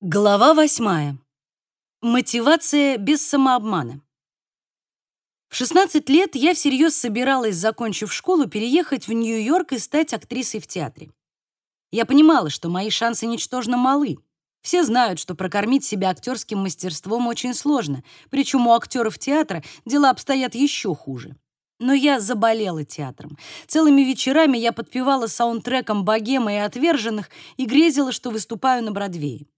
Глава восьмая. Мотивация без самообмана. В 16 лет я всерьез собиралась, закончив школу, переехать в Нью-Йорк и стать актрисой в театре. Я понимала, что мои шансы ничтожно малы. Все знают, что прокормить себя актерским мастерством очень сложно, причем у актеров театра дела обстоят еще хуже. Но я заболела театром. Целыми вечерами я подпевала саундтреком «Богема» и «Отверженных» и грезила, что выступаю на Бродвее.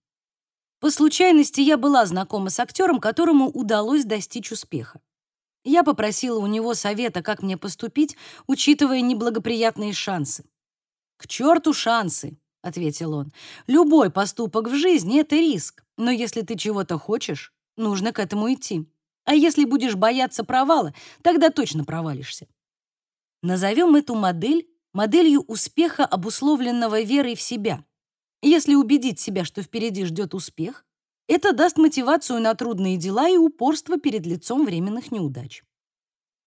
По случайности я была знакома с актером, которому удалось достичь успеха. Я попросила у него совета, как мне поступить, учитывая неблагоприятные шансы. «К черту шансы!» — ответил он. «Любой поступок в жизни — это риск, но если ты чего-то хочешь, нужно к этому идти. А если будешь бояться провала, тогда точно провалишься. Назовем эту модель моделью успеха, обусловленного верой в себя. Если убедить себя, что впереди ждет успех, это даст мотивацию на трудные дела и упорство перед лицом временных неудач.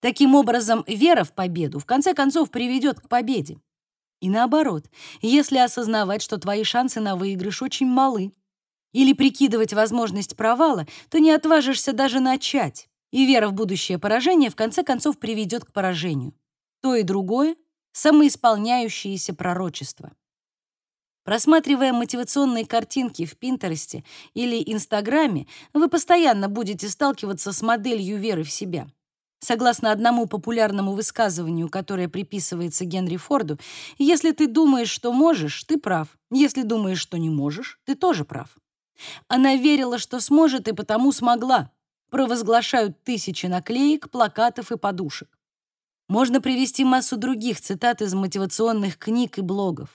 Таким образом, вера в победу в конце концов приведет к победе. И наоборот, если осознавать, что твои шансы на выигрыш очень малы, или прикидывать возможность провала, то не отважишься даже начать, и вера в будущее поражение в конце концов приведет к поражению. То и другое — самоисполняющееся пророчество. Просматривая мотивационные картинки в Пинтересте или Инстаграме, вы постоянно будете сталкиваться с моделью веры в себя. Согласно одному популярному высказыванию, которое приписывается Генри Форду, если ты думаешь, что можешь, ты прав. Если думаешь, что не можешь, ты тоже прав. Она верила, что сможет, и потому смогла. Провозглашают тысячи наклеек, плакатов и подушек. Можно привести массу других цитат из мотивационных книг и блогов.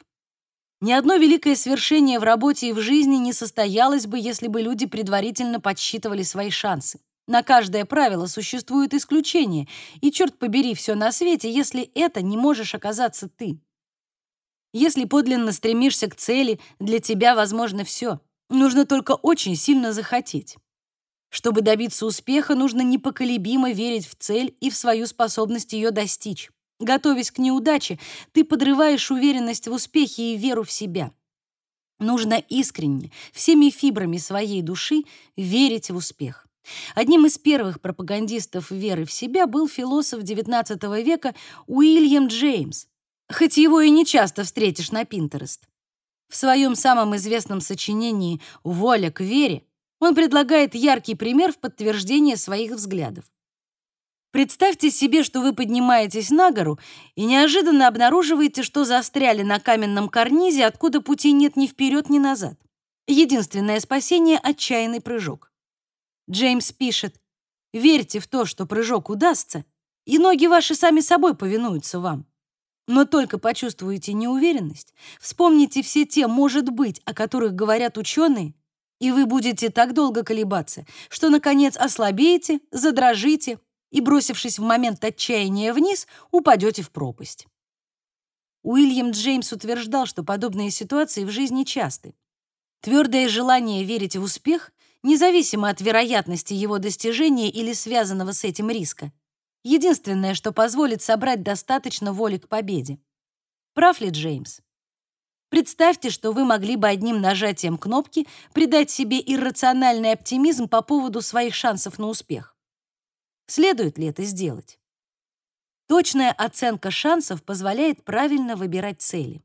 Ни одно великое свершение в работе и в жизни не состоялось бы, если бы люди предварительно подсчитывали свои шансы. На каждое правило существует исключение, и черт побери все на свете, если это не можешь оказаться ты. Если подлинно стремишься к цели, для тебя возможно все. Нужно только очень сильно захотеть. Чтобы добиться успеха, нужно непоколебимо верить в цель и в свою способность ее достичь. Готовясь к неудаче, ты подрываешь уверенность в успехе и веру в себя. Нужно искренне, всеми фибрами своей души верить в успех. Одним из первых пропагандистов веры в себя был философ XIX века Уильям Джеймс, хоть его и не часто встретишь на Пинтерест. В своем самом известном сочинении «Воля к вере» он предлагает яркий пример в подтверждение своих взглядов. Представьте себе, что вы поднимаетесь на гору и неожиданно обнаруживаете, что застряли на каменном карнизе, откуда пути нет ни вперед, ни назад. Единственное спасение — отчаянный прыжок. Джеймс пишет, «Верьте в то, что прыжок удастся, и ноги ваши сами собой повинуются вам. Но только почувствуете неуверенность, вспомните все те «может быть», о которых говорят ученые, и вы будете так долго колебаться, что, наконец, ослабеете, задрожите, и, бросившись в момент отчаяния вниз, упадете в пропасть. Уильям Джеймс утверждал, что подобные ситуации в жизни часты. Твердое желание верить в успех, независимо от вероятности его достижения или связанного с этим риска, единственное, что позволит собрать достаточно воли к победе. Прав ли Джеймс? Представьте, что вы могли бы одним нажатием кнопки придать себе иррациональный оптимизм по поводу своих шансов на успех. Следует ли это сделать? Точная оценка шансов позволяет правильно выбирать цели.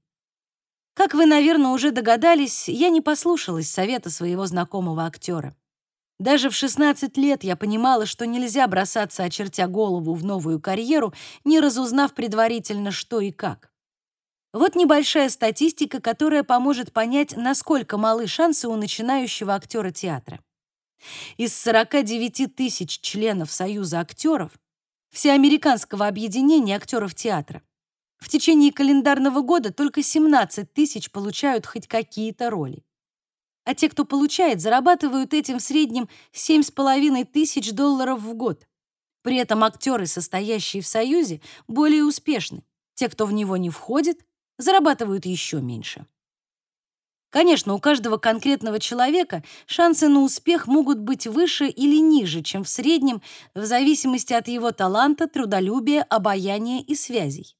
Как вы, наверное, уже догадались, я не послушалась совета своего знакомого актера. Даже в 16 лет я понимала, что нельзя бросаться, очертя голову в новую карьеру, не разузнав предварительно, что и как. Вот небольшая статистика, которая поможет понять, насколько малы шансы у начинающего актера театра. Из 49 тысяч членов Союза актеров, всеамериканского объединения актеров театра, в течение календарного года только 17 тысяч получают хоть какие-то роли. А те, кто получает, зарабатывают этим в среднем 7,5 тысяч долларов в год. При этом актеры, состоящие в Союзе, более успешны. Те, кто в него не входит, зарабатывают еще меньше. Конечно, у каждого конкретного человека шансы на успех могут быть выше или ниже, чем в среднем, в зависимости от его таланта, трудолюбия, обаяния и связей.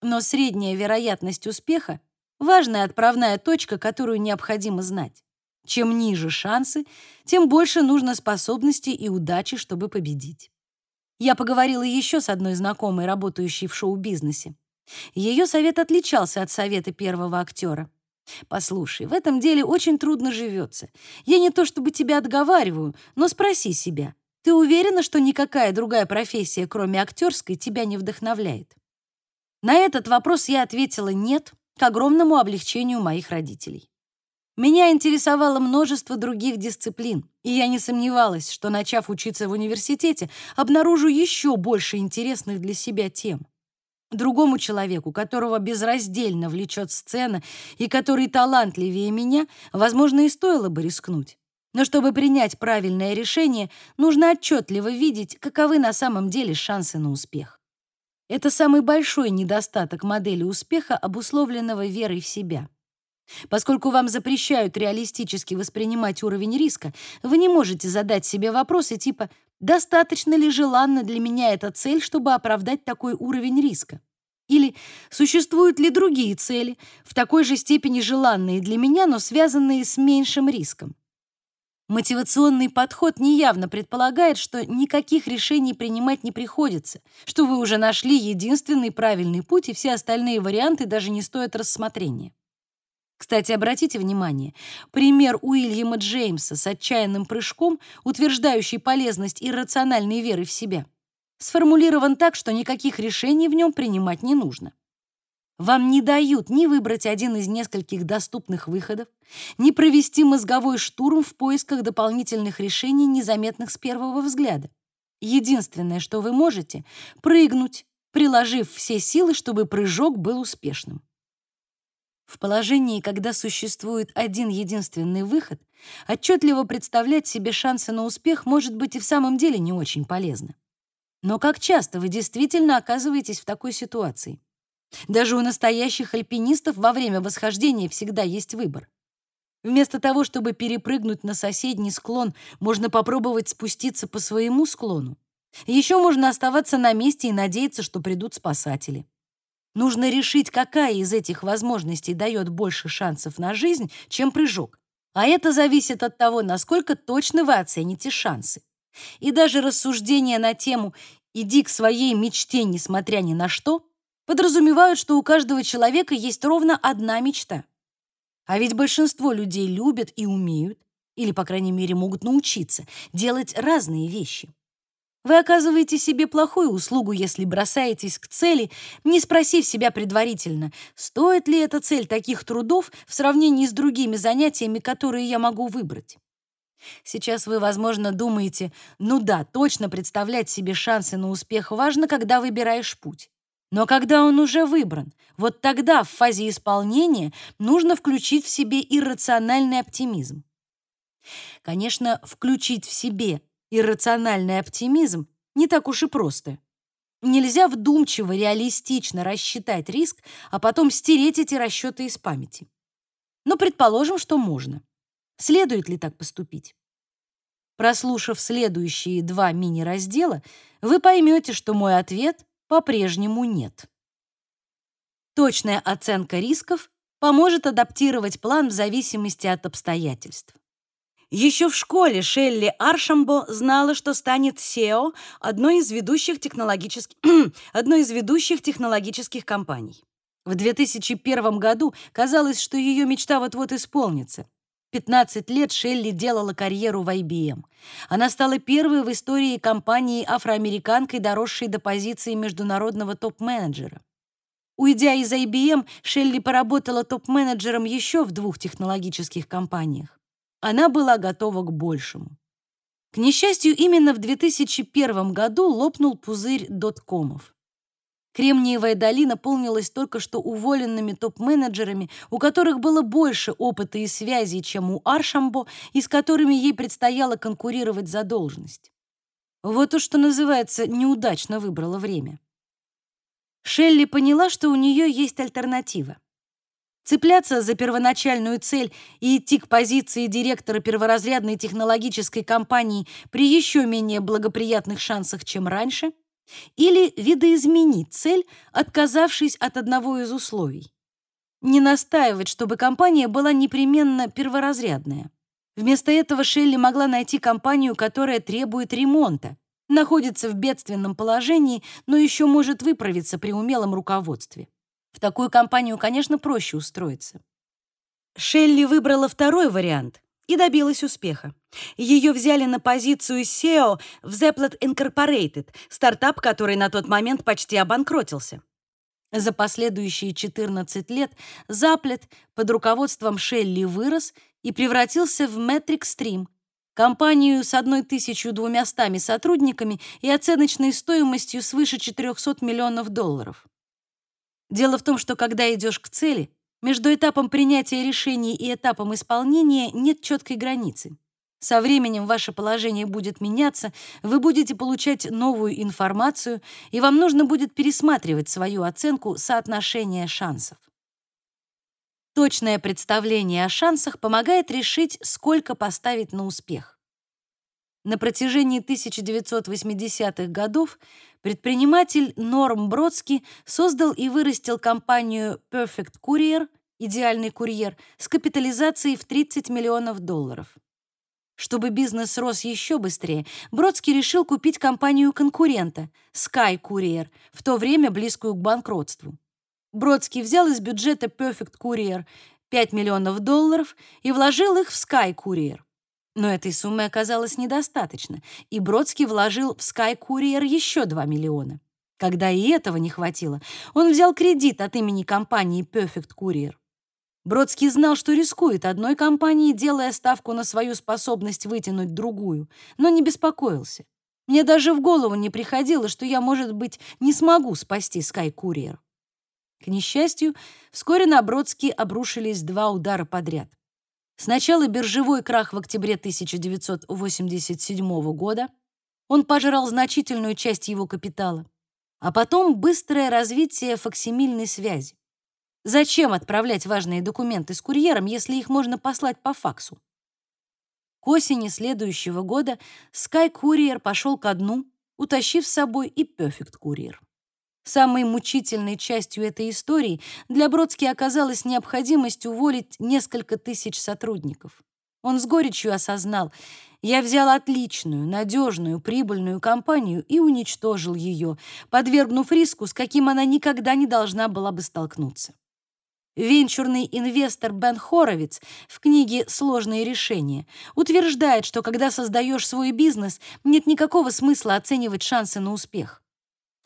Но средняя вероятность успеха — важная отправная точка, которую необходимо знать. Чем ниже шансы, тем больше нужно способностей и удачи, чтобы победить. Я поговорила еще с одной знакомой, работающей в шоу-бизнесе. Ее совет отличался от совета первого актера. «Послушай, в этом деле очень трудно живется. Я не то чтобы тебя отговариваю, но спроси себя, ты уверена, что никакая другая профессия, кроме актерской, тебя не вдохновляет?» На этот вопрос я ответила «нет», к огромному облегчению моих родителей. Меня интересовало множество других дисциплин, и я не сомневалась, что, начав учиться в университете, обнаружу еще больше интересных для себя тем. Другому человеку, которого безраздельно влечет сцена и который талантливее меня, возможно, и стоило бы рискнуть. Но чтобы принять правильное решение, нужно отчетливо видеть, каковы на самом деле шансы на успех. Это самый большой недостаток модели успеха, обусловленного верой в себя. Поскольку вам запрещают реалистически воспринимать уровень риска, вы не можете задать себе вопросы типа «достаточно ли желанна для меня эта цель, чтобы оправдать такой уровень риска?» Или «существуют ли другие цели, в такой же степени желанные для меня, но связанные с меньшим риском?» Мотивационный подход неявно предполагает, что никаких решений принимать не приходится, что вы уже нашли единственный правильный путь, и все остальные варианты даже не стоят рассмотрения. Кстати, обратите внимание, пример Уильяма Джеймса с отчаянным прыжком, утверждающий полезность иррациональной веры в себя, сформулирован так, что никаких решений в нем принимать не нужно. Вам не дают ни выбрать один из нескольких доступных выходов, ни провести мозговой штурм в поисках дополнительных решений, незаметных с первого взгляда. Единственное, что вы можете — прыгнуть, приложив все силы, чтобы прыжок был успешным. В положении, когда существует один единственный выход, отчетливо представлять себе шансы на успех может быть и в самом деле не очень полезно. Но как часто вы действительно оказываетесь в такой ситуации? Даже у настоящих альпинистов во время восхождения всегда есть выбор. Вместо того, чтобы перепрыгнуть на соседний склон, можно попробовать спуститься по своему склону. Еще можно оставаться на месте и надеяться, что придут спасатели. Нужно решить, какая из этих возможностей дает больше шансов на жизнь, чем прыжок. А это зависит от того, насколько точно вы оцените шансы. И даже рассуждения на тему «иди к своей мечте, несмотря ни на что» подразумевают, что у каждого человека есть ровно одна мечта. А ведь большинство людей любят и умеют, или, по крайней мере, могут научиться, делать разные вещи. Вы оказываете себе плохую услугу, если бросаетесь к цели, не спросив себя предварительно, стоит ли эта цель таких трудов в сравнении с другими занятиями, которые я могу выбрать. Сейчас вы, возможно, думаете, ну да, точно представлять себе шансы на успех важно, когда выбираешь путь. Но когда он уже выбран, вот тогда в фазе исполнения нужно включить в себе иррациональный оптимизм. Конечно, включить в себе иррациональный оптимизм не так уж и просто. Нельзя вдумчиво, реалистично рассчитать риск, а потом стереть эти расчеты из памяти. Но предположим, что можно. Следует ли так поступить? Прослушав следующие два мини-раздела, вы поймете, что мой ответ по-прежнему нет. Точная оценка рисков поможет адаптировать план в зависимости от обстоятельств. Еще в школе Шелли Аршамбо знала, что станет SEO одной из ведущих технологических, одной из ведущих технологических компаний. В 2001 году казалось, что ее мечта вот-вот исполнится. 15 лет Шелли делала карьеру в IBM. Она стала первой в истории компании афроамериканкой, доросшей до позиции международного топ-менеджера. Уйдя из IBM, Шелли поработала топ-менеджером еще в двух технологических компаниях. Она была готова к большему. К несчастью, именно в 2001 году лопнул пузырь доткомов. Кремниевая долина полнилась только что уволенными топ-менеджерами, у которых было больше опыта и связей, чем у Аршамбо, и с которыми ей предстояло конкурировать за должность. Вот то, что называется, неудачно выбрала время. Шелли поняла, что у нее есть альтернатива. Цепляться за первоначальную цель и идти к позиции директора перворазрядной технологической компании при еще менее благоприятных шансах, чем раньше — или видоизменить цель, отказавшись от одного из условий. Не настаивать, чтобы компания была непременно перворазрядная. Вместо этого Шелли могла найти компанию, которая требует ремонта, находится в бедственном положении, но еще может выправиться при умелом руководстве. В такую компанию, конечно, проще устроиться. Шелли выбрала второй вариант и добилась успеха. Ее взяли на позицию SEO в Zeplet Incorporated, стартап, который на тот момент почти обанкротился. За последующие 14 лет Заплет под руководством Шелли вырос и превратился в Metric Stream, компанию с 1200 сотрудниками и оценочной стоимостью свыше 400 миллионов долларов. Дело в том, что когда идешь к цели, между этапом принятия решений и этапом исполнения нет четкой границы. Со временем ваше положение будет меняться, вы будете получать новую информацию, и вам нужно будет пересматривать свою оценку соотношения шансов. Точное представление о шансах помогает решить, сколько поставить на успех. На протяжении 1980-х годов предприниматель Норм Бродский создал и вырастил компанию Perfect Courier, идеальный курьер, с капитализацией в 30 миллионов долларов. Чтобы бизнес рос еще быстрее, Бродский решил купить компанию конкурента Sky Courier, в то время близкую к банкротству. Бродский взял из бюджета Perfect Courier 5 миллионов долларов и вложил их в Sky Courier. Но этой суммы оказалось недостаточно, и Бродский вложил в Sky Courier еще 2 миллиона. Когда и этого не хватило, он взял кредит от имени компании Perfect Courier. Бродский знал, что рискует одной компанией, делая ставку на свою способность вытянуть другую, но не беспокоился. Мне даже в голову не приходило, что я, может быть, не смогу спасти Sky Courier. К несчастью, вскоре на Бродский обрушились два удара подряд. Сначала биржевой крах в октябре 1987 года. Он пожрал значительную часть его капитала. А потом быстрое развитие факсимильной связи. Зачем отправлять важные документы с курьером, если их можно послать по факсу? К осени следующего года Sky Courier пошел ко дну, утащив с собой и Perfect Courier. Самой мучительной частью этой истории для Бродски оказалась необходимость уволить несколько тысяч сотрудников. Он с горечью осознал, я взял отличную, надежную, прибыльную компанию и уничтожил ее, подвергнув риску, с каким она никогда не должна была бы столкнуться. Венчурный инвестор Бен Хоровиц в книге «Сложные решения» утверждает, что когда создаешь свой бизнес, нет никакого смысла оценивать шансы на успех.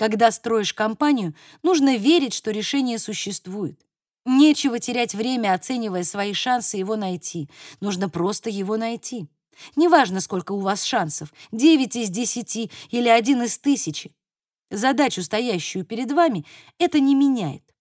Когда строишь компанию, нужно верить, что решение существует. Нечего терять время, оценивая свои шансы его найти. Нужно просто его найти. Неважно, сколько у вас шансов, 9 из 10 или 1 из тысячи. Задачу, стоящую перед вами, это не меняет.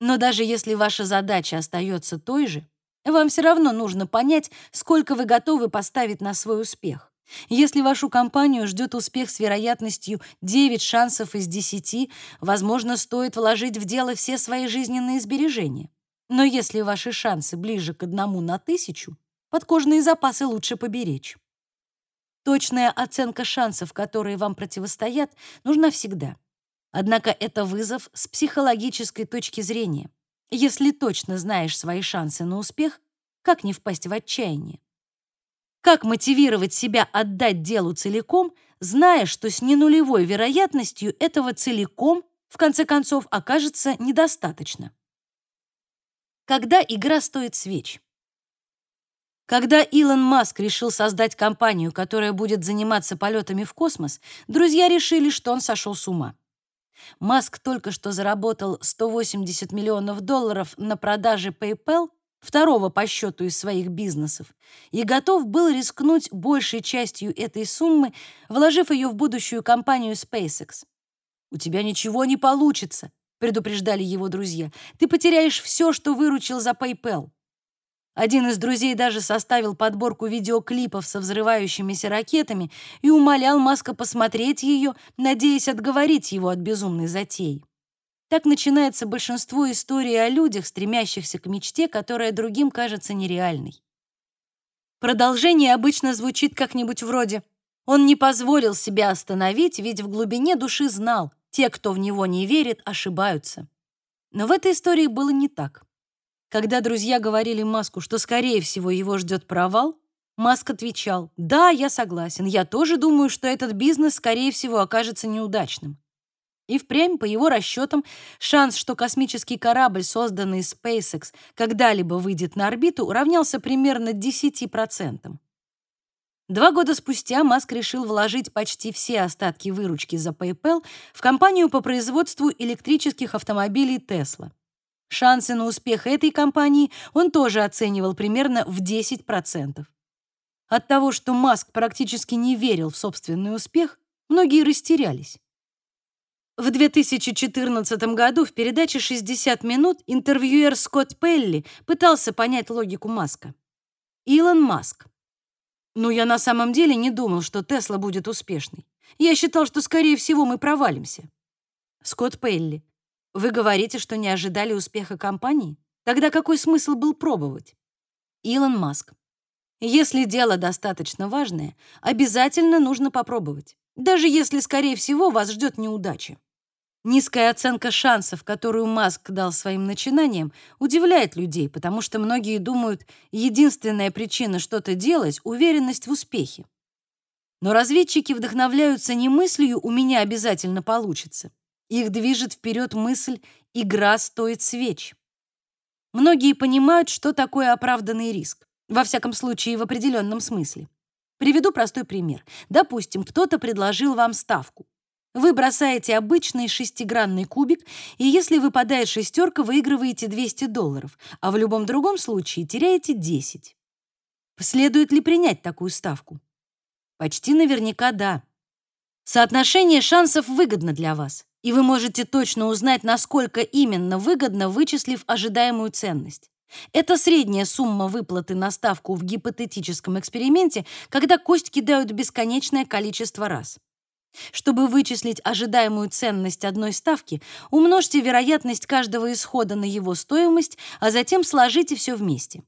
Но даже если ваша задача остается той же, вам все равно нужно понять, сколько вы готовы поставить на свой успех. Если вашу компанию ждет успех с вероятностью 9 шансов из 10, возможно, стоит вложить в дело все свои жизненные сбережения. Но если ваши шансы ближе к одному на тысячу, подкожные запасы лучше поберечь. Точная оценка шансов, которые вам противостоят, нужна всегда. Однако это вызов с психологической точки зрения. Если точно знаешь свои шансы на успех, как не впасть в отчаяние? Как мотивировать себя отдать делу целиком, зная, что с ненулевой вероятностью этого целиком, в конце концов, окажется недостаточно? Когда игра стоит свеч? Когда Илон Маск решил создать компанию, которая будет заниматься полетами в космос, друзья решили, что он сошел с ума. Маск только что заработал 180 миллионов долларов на продаже PayPal, второго по счету из своих бизнесов, и готов был рискнуть большей частью этой суммы, вложив ее в будущую компанию SpaceX. «У тебя ничего не получится», — предупреждали его друзья. «Ты потеряешь все, что выручил за PayPal». Один из друзей даже составил подборку видеоклипов со взрывающимися ракетами и умолял Маска посмотреть ее, надеясь отговорить его от безумной затеи. Так начинается большинство историй о людях, стремящихся к мечте, которая другим кажется нереальной. Продолжение обычно звучит как-нибудь вроде «Он не позволил себя остановить, ведь в глубине души знал, те, кто в него не верит, ошибаются». Но в этой истории было не так. Когда друзья говорили Маску, что, скорее всего, его ждет провал, Маск отвечал, «Да, я согласен. Я тоже думаю, что этот бизнес, скорее всего, окажется неудачным». И впрямь, по его расчетам, шанс, что космический корабль, созданный SpaceX, когда-либо выйдет на орбиту, равнялся примерно 10%. Два года спустя Маск решил вложить почти все остатки выручки за PayPal в компанию по производству электрических автомобилей Tesla. Шансы на успех этой компании он тоже оценивал примерно в 10%. От того, что Маск практически не верил в собственный успех, многие растерялись. В 2014 году в передаче «60 минут» интервьюер Скотт Пелли пытался понять логику Маска. Илон Маск. «Ну, я на самом деле не думал, что Тесла будет успешной. Я считал, что, скорее всего, мы провалимся». Скотт Пелли. Вы говорите, что не ожидали успеха компании? Тогда какой смысл был пробовать? Илон Маск. Если дело достаточно важное, обязательно нужно попробовать, даже если, скорее всего, вас ждет неудача. Низкая оценка шансов, которую Маск дал своим начинаниям, удивляет людей, потому что многие думают, единственная причина что-то делать — уверенность в успехе. Но разведчики вдохновляются не мыслью «у меня обязательно получится». Их движет вперед мысль «игра стоит свеч». Многие понимают, что такое оправданный риск. Во всяком случае, в определенном смысле. Приведу простой пример. Допустим, кто-то предложил вам ставку. Вы бросаете обычный шестигранный кубик, и если выпадает шестерка, выигрываете 200 долларов, а в любом другом случае теряете 10. Следует ли принять такую ставку? Почти наверняка да. Соотношение шансов выгодно для вас, и вы можете точно узнать, насколько именно выгодно, вычислив ожидаемую ценность. Это средняя сумма выплаты на ставку в гипотетическом эксперименте, когда кость кидают бесконечное количество раз. Чтобы вычислить ожидаемую ценность одной ставки, умножьте вероятность каждого исхода на его стоимость, а затем сложите все вместе.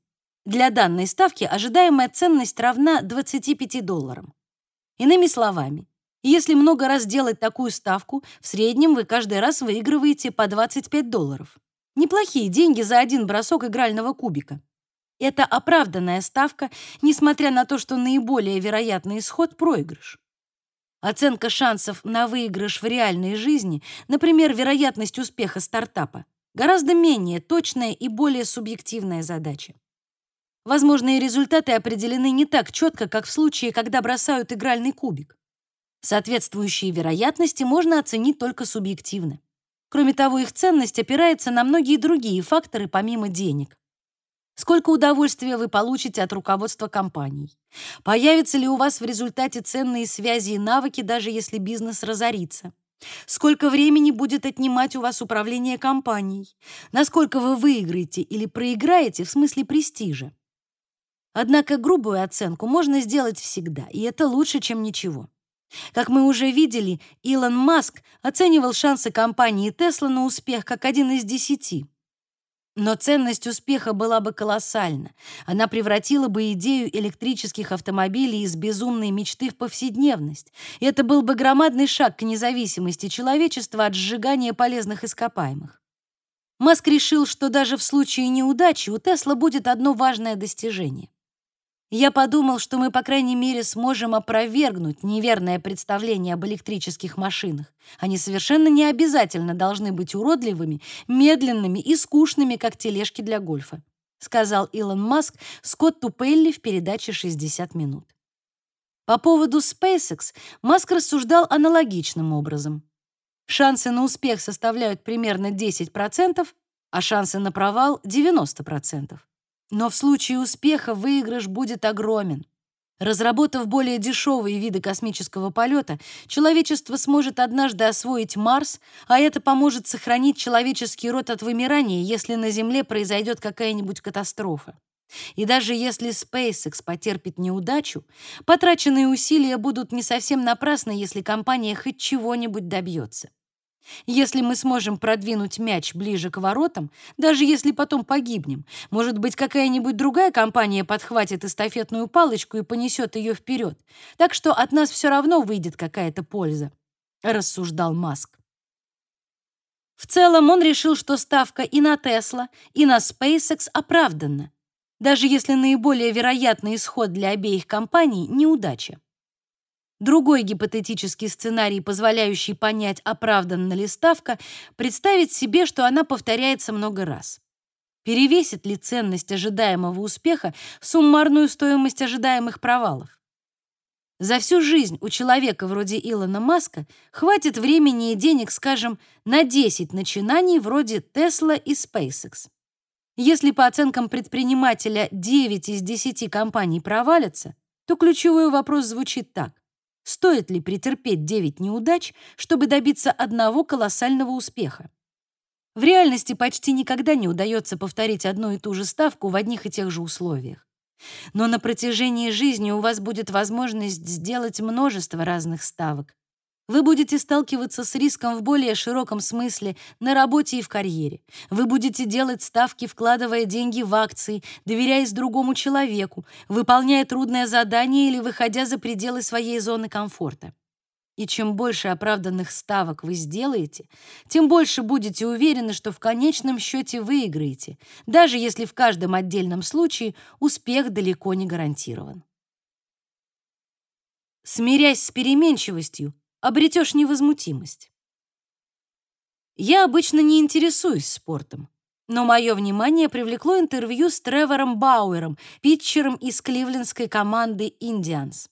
Для данной ставки ожидаемая ценность равна 25 долларам. Иными словами, если много раз делать такую ставку, в среднем вы каждый раз выигрываете по 25 долларов. Неплохие деньги за один бросок игрального кубика. Это оправданная ставка, несмотря на то, что наиболее вероятный исход — проигрыш. Оценка шансов на выигрыш в реальной жизни, например, вероятность успеха стартапа, гораздо менее точная и более субъективная задача. Возможные результаты определены не так четко, как в случае, когда бросают игральный кубик. Соответствующие вероятности можно оценить только субъективно. Кроме того, их ценность опирается на многие другие факторы помимо денег. Сколько удовольствия вы получите от руководства компанией? Появятся ли у вас в результате ценные связи и навыки, даже если бизнес разорится? Сколько времени будет отнимать у вас управление компанией? Насколько вы выиграете или проиграете в смысле престижа? Однако грубую оценку можно сделать всегда, и это лучше, чем ничего. Как мы уже видели, Илон Маск оценивал шансы компании Tesla на успех как один из десяти. Но ценность успеха была бы колоссальна. Она превратила бы идею электрических автомобилей из безумной мечты в повседневность. И это был бы громадный шаг к независимости человечества от сжигания полезных ископаемых. Маск решил, что даже в случае неудачи у Тесла будет одно важное достижение. Я подумал, что мы, по крайней мере, сможем опровергнуть неверное представление об электрических машинах. Они совершенно не обязательно должны быть уродливыми, медленными и скучными, как тележки для гольфа, сказал Илон Маск Скотту Пелли в передаче «60 минут». По поводу SpaceX Маск рассуждал аналогичным образом. Шансы на успех составляют примерно 10%, а шансы на провал — 90%. Но в случае успеха выигрыш будет огромен. Разработав более дешевые виды космического полета, человечество сможет однажды освоить Марс, а это поможет сохранить человеческий род от вымирания, если на Земле произойдет какая-нибудь катастрофа. И даже если SpaceX потерпит неудачу, потраченные усилия будут не совсем напрасны, если компания хоть чего-нибудь добьется. Если мы сможем продвинуть мяч ближе к воротам, даже если потом погибнем, может быть, какая-нибудь другая компания подхватит эстафетную палочку и понесет ее вперед. Так что от нас все равно выйдет какая-то польза, рассуждал Маск. В целом он решил, что ставка и на Tesla, и на SpaceX оправдана. даже если наиболее вероятный исход для обеих компаний — неудача. Другой гипотетический сценарий, позволяющий понять, оправданна ли ставка, представить себе, что она повторяется много раз. Перевесит ли ценность ожидаемого успеха суммарную стоимость ожидаемых провалов? За всю жизнь у человека вроде Илона Маска хватит времени и денег, скажем, на 10 начинаний вроде Tesla и SpaceX. Если по оценкам предпринимателя 9 из 10 компаний провалятся, то ключевой вопрос звучит так. Стоит ли претерпеть 9 неудач, чтобы добиться одного колоссального успеха? В реальности почти никогда не удается повторить одну и ту же ставку в одних и тех же условиях. Но на протяжении жизни у вас будет возможность сделать множество разных ставок. Вы будете сталкиваться с риском в более широком смысле на работе и в карьере. Вы будете делать ставки, вкладывая деньги в акции, доверяясь другому человеку, выполняя трудное задание или выходя за пределы своей зоны комфорта. И чем больше оправданных ставок вы сделаете, тем больше будете уверены, что в конечном счете выиграете, даже если в каждом отдельном случае успех далеко не гарантирован. Смирясь с переменчивостью, обретешь невозмутимость. Я обычно не интересуюсь спортом, но мое внимание привлекло интервью с Тревором Бауэром, питчером из кливлендской команды «Индианс»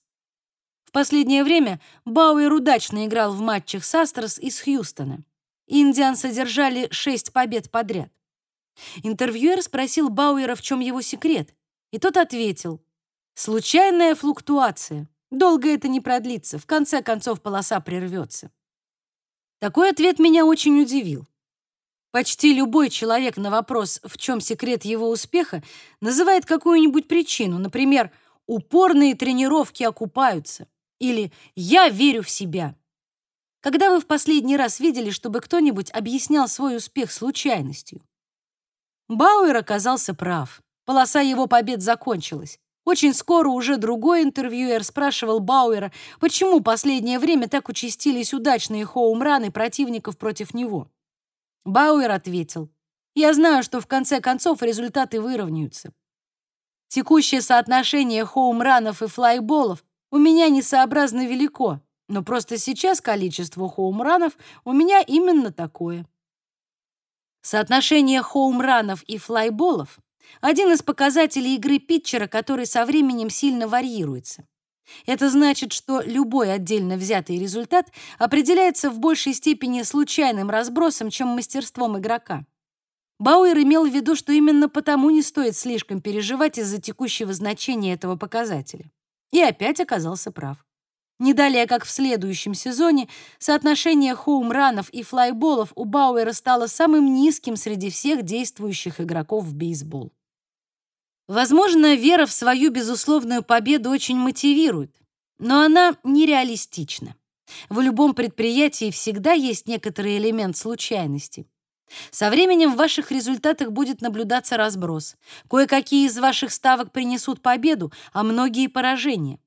последнее время Бауэр удачно играл в матчах с Астрос и с Хьюстона. Индиан содержали шесть побед подряд. Интервьюер спросил Бауэра, в чем его секрет, и тот ответил: "Случайная флуктуация. Долго это не продлится, в конце концов полоса прервется". Такой ответ меня очень удивил. Почти любой человек на вопрос, в чем секрет его успеха, называет какую-нибудь причину, например, упорные тренировки окупаются или «Я верю в себя». Когда вы в последний раз видели, чтобы кто-нибудь объяснял свой успех случайностью? Бауэр оказался прав. Полоса его побед закончилась. Очень скоро уже другой интервьюер спрашивал Бауэра, почему последнее время так участились удачные хоумраны противников против него. Бауэр ответил, «Я знаю, что в конце концов результаты выровняются. Текущее соотношение хоумранов и флайболов у меня несообразно велико, но просто сейчас количество хоумранов у меня именно такое. Соотношение хоумранов и флайболов — один из показателей игры питчера, который со временем сильно варьируется. Это значит, что любой отдельно взятый результат определяется в большей степени случайным разбросом, чем мастерством игрока. Бауэр имел в виду, что именно потому не стоит слишком переживать из-за текущего значения этого показателя. И опять оказался прав. Не далее, как в следующем сезоне, соотношение хоумранов и флайболов у Бауэра стало самым низким среди всех действующих игроков в бейсбол. Возможно, вера в свою безусловную победу очень мотивирует, но она нереалистична. В любом предприятии всегда есть некоторый элемент случайности. Со временем в ваших результатах будет наблюдаться разброс. Кое-какие из ваших ставок принесут победу, а многие — поражение.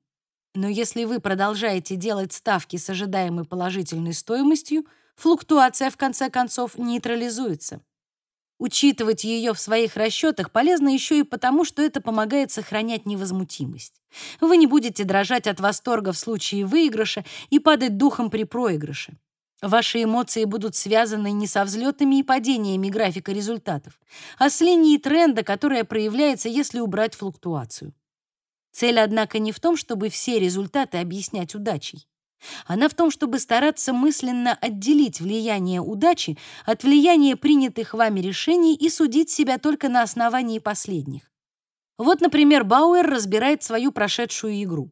Но если вы продолжаете делать ставки с ожидаемой положительной стоимостью, флуктуация, в конце концов, нейтрализуется. Учитывать ее в своих расчетах полезно еще и потому, что это помогает сохранять невозмутимость. Вы не будете дрожать от восторга в случае выигрыша и падать духом при проигрыше. Ваши эмоции будут связаны не со взлетами и падениями графика результатов, а с линией тренда, которая проявляется, если убрать флуктуацию. Цель, однако, не в том, чтобы все результаты объяснять удачей. Она в том, чтобы стараться мысленно отделить влияние удачи от влияния принятых вами решений и судить себя только на основании последних. Вот, например, Бауэр разбирает свою прошедшую игру.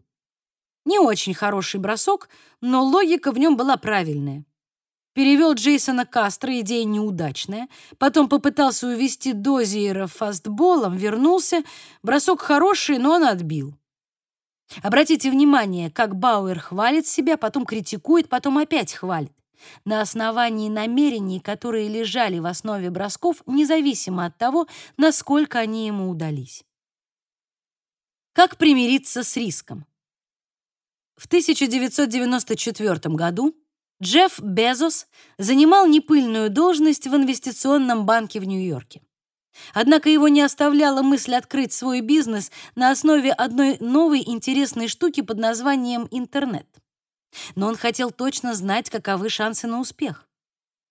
Не очень хороший бросок, но логика в нем была правильная. Перевел Джейсона Кастро, идея неудачная. Потом попытался увести Дозиера фастболом, вернулся. Бросок хороший, но он отбил. Обратите внимание, как Бауэр хвалит себя, потом критикует, потом опять хвалит. На основании намерений, которые лежали в основе бросков, независимо от того, насколько они ему удались. Как примириться с риском? В 1994 году Джефф Безос занимал непыльную должность в инвестиционном банке в Нью-Йорке. Однако его не оставляла мысль открыть свой бизнес на основе одной новой интересной штуки под названием интернет. Но он хотел точно знать, каковы шансы на успех.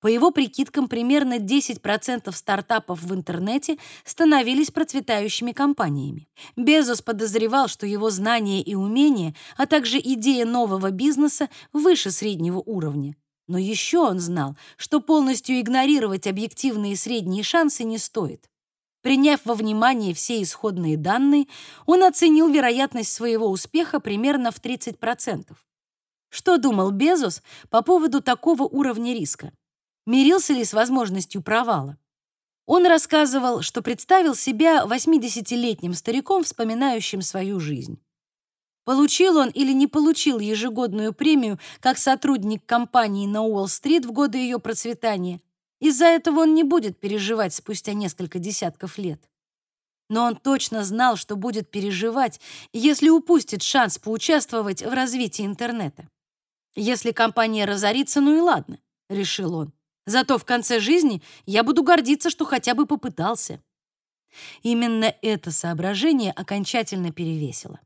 По его прикидкам, примерно 10% стартапов в интернете становились процветающими компаниями. Безос подозревал, что его знания и умения, а также идея нового бизнеса выше среднего уровня. Но еще он знал, что полностью игнорировать объективные средние шансы не стоит. Приняв во внимание все исходные данные, он оценил вероятность своего успеха примерно в 30%. Что думал Безос по поводу такого уровня риска? Мирился ли с возможностью провала? Он рассказывал, что представил себя 80-летним стариком, вспоминающим свою жизнь. Получил он или не получил ежегодную премию как сотрудник компании на Уолл-стрит в годы ее процветания, из-за этого он не будет переживать спустя несколько десятков лет. Но он точно знал, что будет переживать, если упустит шанс поучаствовать в развитии интернета. Если компания разорится, ну и ладно, решил он. Зато в конце жизни я буду гордиться, что хотя бы попытался. Именно это соображение окончательно перевесило.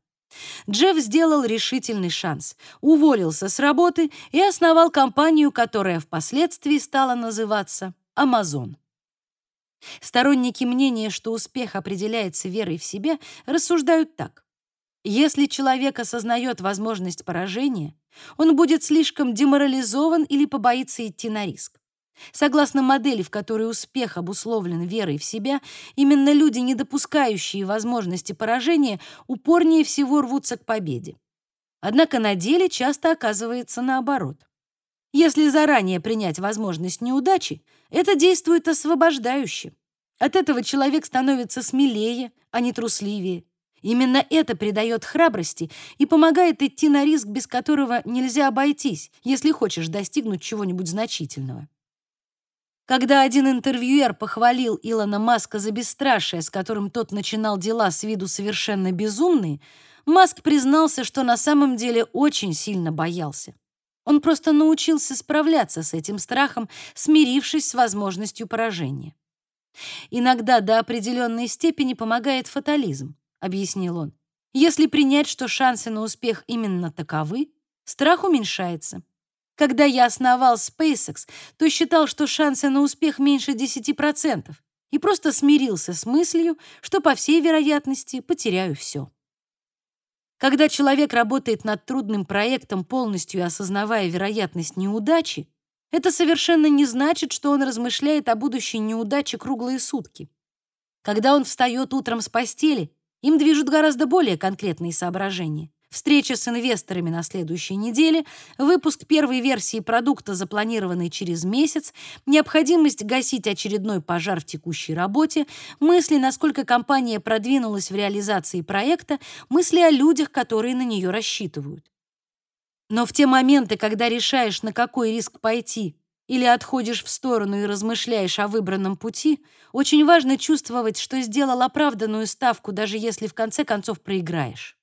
Джефф сделал решительный шанс, уволился с работы и основал компанию, которая впоследствии стала называться Amazon. Сторонники мнения, что успех определяется верой в себя, рассуждают так. Если человек осознает возможность поражения, он будет слишком деморализован или побоится идти на риск. Согласно модели, в которой успех обусловлен верой в себя, именно люди, не допускающие возможности поражения, упорнее всего рвутся к победе. Однако на деле часто оказывается наоборот. Если заранее принять возможность неудачи, это действует освобождающе. От этого человек становится смелее, а не трусливее. Именно это придает храбрости и помогает идти на риск, без которого нельзя обойтись, если хочешь достигнуть чего-нибудь значительного. Когда один интервьюер похвалил Илона Маска за бесстрашие, с которым тот начинал дела с виду совершенно безумные, Маск признался, что на самом деле очень сильно боялся. Он просто научился справляться с этим страхом, смирившись с возможностью поражения. Иногда до определенной степени помогает фатализм, объяснил он. Если принять, что шансы на успех именно таковы, страх уменьшается. Когда я основал SpaceX, то считал, что шансы на успех меньше 10%, и просто смирился с мыслью, что, по всей вероятности, потеряю все. Когда человек работает над трудным проектом, полностью осознавая вероятность неудачи, это совершенно не значит, что он размышляет о будущей неудаче круглые сутки. Когда он встает утром с постели, им движут гораздо более конкретные соображения встреча с инвесторами на следующей неделе, выпуск первой версии продукта, запланированный через месяц, необходимость гасить очередной пожар в текущей работе, мысли, насколько компания продвинулась в реализации проекта, мысли о людях, которые на нее рассчитывают. Но в те моменты, когда решаешь, на какой риск пойти, или отходишь в сторону и размышляешь о выбранном пути, очень важно чувствовать, что сделал оправданную ставку, даже если в конце концов проиграешь.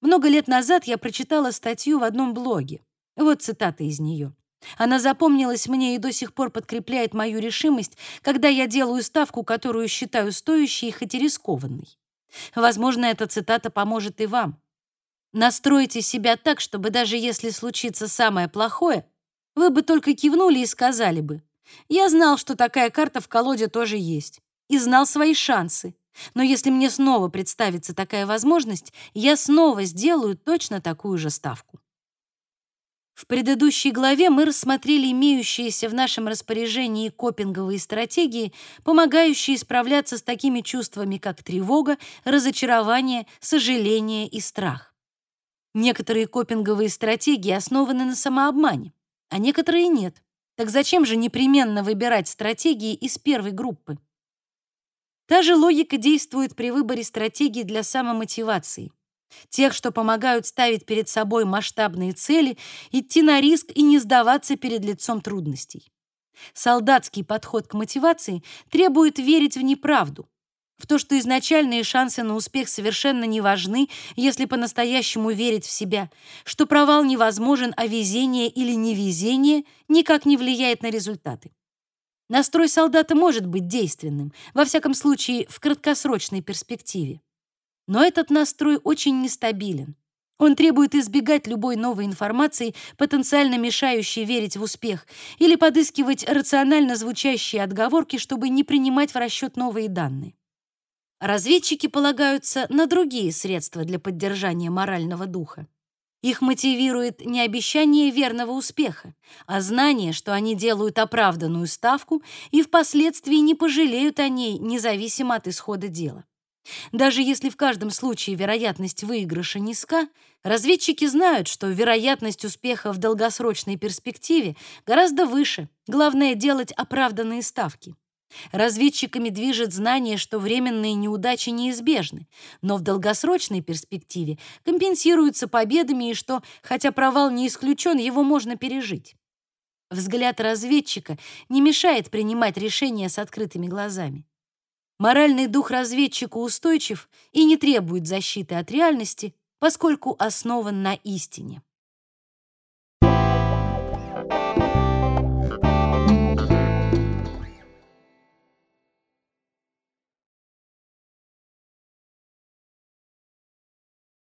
Много лет назад я прочитала статью в одном блоге. Вот цитата из нее. Она запомнилась мне и до сих пор подкрепляет мою решимость, когда я делаю ставку, которую считаю стоящей, хоть и рискованной. Возможно, эта цитата поможет и вам. Настройте себя так, чтобы даже если случится самое плохое, вы бы только кивнули и сказали бы: "Я знал, что такая карта в колоде тоже есть, и знал свои шансы. Но если мне снова представится такая возможность, я снова сделаю точно такую же ставку. В предыдущей главе мы рассмотрели имеющиеся в нашем распоряжении копинговые стратегии, помогающие справляться с такими чувствами, как тревога, разочарование, сожаление и страх. Некоторые копинговые стратегии основаны на самообмане, а некоторые нет. Так зачем же непременно выбирать стратегии из первой группы? Та же логика действует при выборе стратегий для самомотивации. Тех, что помогают ставить перед собой масштабные цели, идти на риск и не сдаваться перед лицом трудностей. Солдатский подход к мотивации требует верить в неправду, в то, что изначальные шансы на успех совершенно не важны, если по-настоящему верить в себя, что провал невозможен, а везение или невезение никак не влияет на результаты. Настрой солдата может быть действенным, во всяком случае, в краткосрочной перспективе. Но этот настрой очень нестабилен. Он требует избегать любой новой информации, потенциально мешающей верить в успех, или подыскивать рационально звучащие отговорки, чтобы не принимать в расчет новые данные. Разведчики полагаются на другие средства для поддержания морального духа. Их мотивирует не обещание верного успеха, а знание, что они делают оправданную ставку и впоследствии не пожалеют о ней, независимо от исхода дела. Даже если в каждом случае вероятность выигрыша низка, разведчики знают, что вероятность успеха в долгосрочной перспективе гораздо выше. Главное делать оправданные ставки. Разведчиками движет знание, что временные неудачи неизбежны, но в долгосрочной перспективе компенсируются победами и что, хотя провал не исключен, его можно пережить. Взгляд разведчика не мешает принимать решения с открытыми глазами. Моральный дух разведчика устойчив и не требует защиты от реальности, поскольку основан на истине.